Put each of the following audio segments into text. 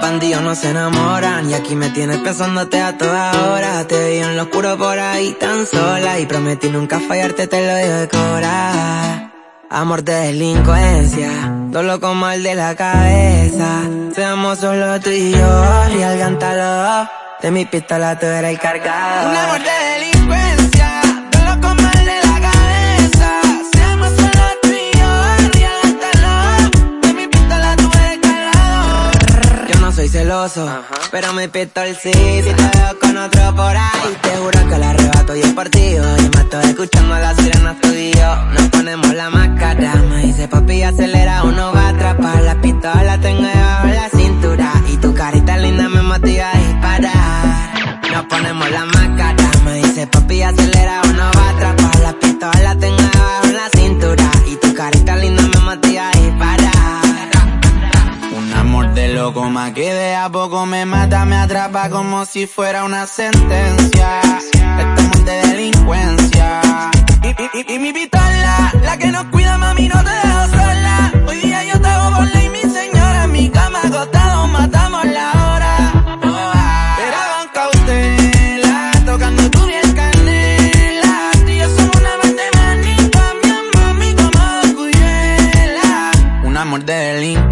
bandidos no se enamoran y aquí me tienes pensándote a toda hora. Te vi en lo oscuro por ahí tan sola y prometí nunca fallarte, te lo digo de cora. Amor de delincuencia, lo como el de la cabeza. Seamos solo tú y yo, real cántalo. De mi pistola tú eres el cargado. Celoso, pero mi pistola sí. Si te veo con otro por ahí, te juro que la arrebato y el partido. Y me estoy escuchando las sirenas tú y yo. Nos ponemos la máscara, me dice papi acelera, uno va a atrapar. La pistola tengo debajo la cintura y tu carita linda me motiva a disparar. Nos ponemos la máscara, me dice papi acelera, que de a poco me mata, me atrapa como si fuera una sentencia.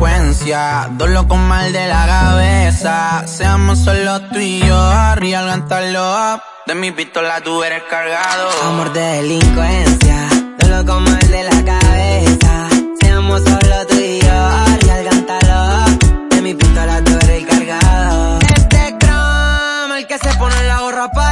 consecuencia. Dos locos mal de la cabeza. Seamos solo tú y yo, real cantarlo up. De mi pistola tú eres cargado. Amor de delincuencia. Dos locos mal de la cabeza. Seamos solo tú y yo, real cantarlo up. De mi pistola tú eres el cargado. Este croma, el que se pone la gorra para